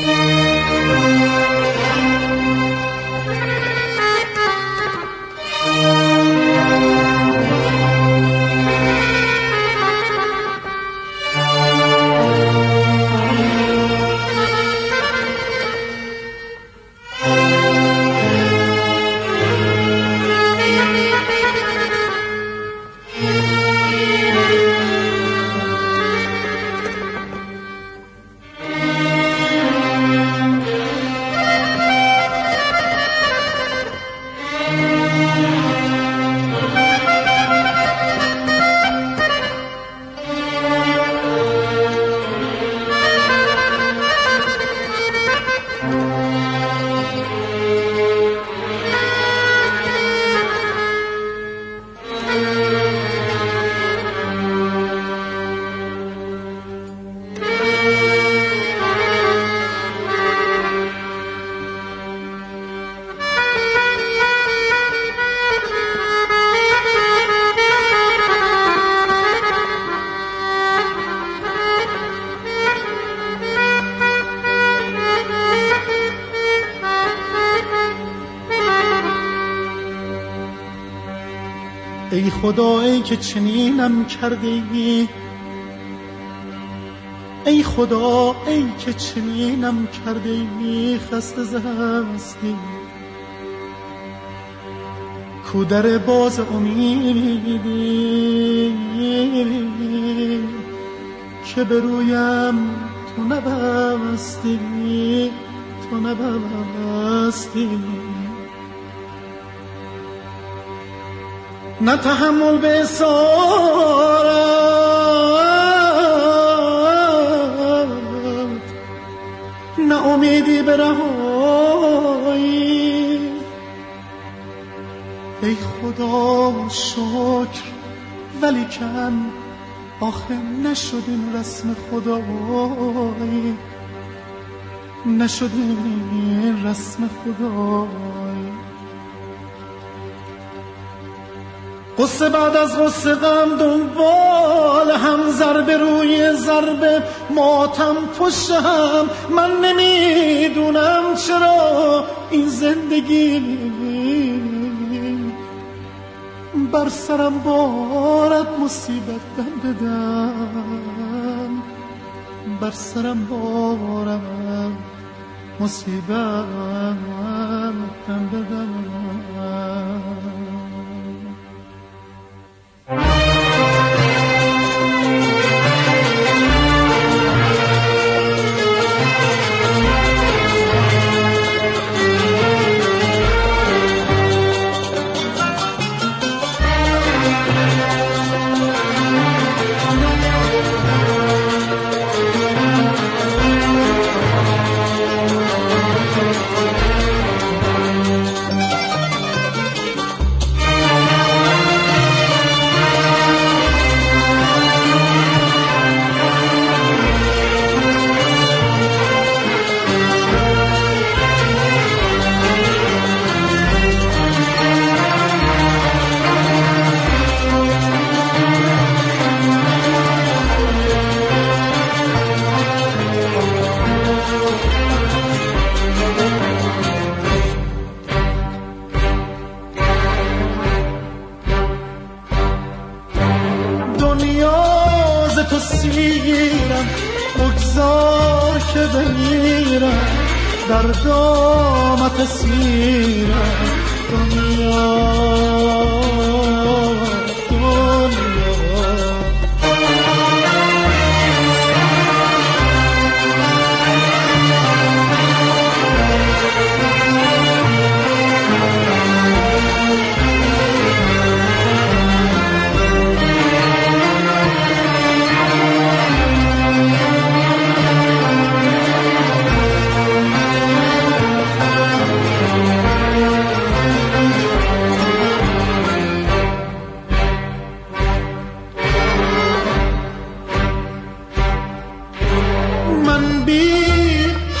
Yeah. ای خدا ای که چنینم کرده ای. ای خدا ای که چنینم کرده ای. خسته زستی کودر باز امیدی. که برویم تو نبستی. تو نبستی. نه تحمل به سارت نه امیدی به رهایی. ای خدا شکر ولی کن آخه نشدیم رسم خدایی. نشدیم رسم خدایی. قصه بعد از قصه غم دنبال هم ضربه روی ضربه ماتم پشت هم. من نمی‌دونم چرا این زندگی بر سرم بارد مصیبت دم بدم بر سرم بارم مصیبت دم بدم بگذار که بمیرم در دامت سیرم دنیا.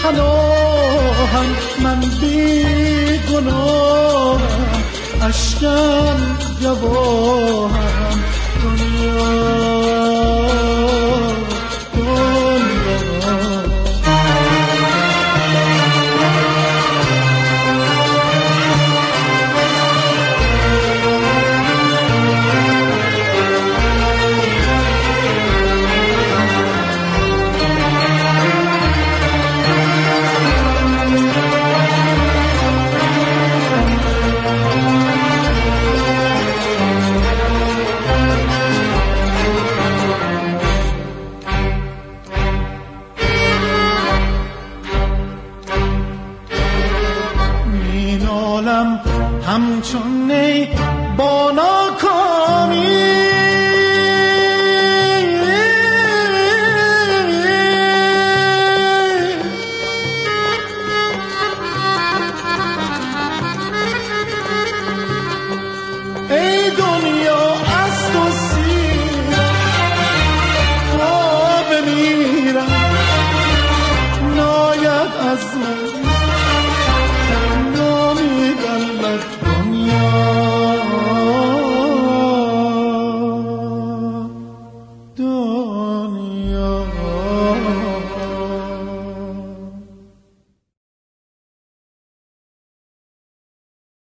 پناهن من بی گناهم اشکم گواه حالم همچون نی با ناکامی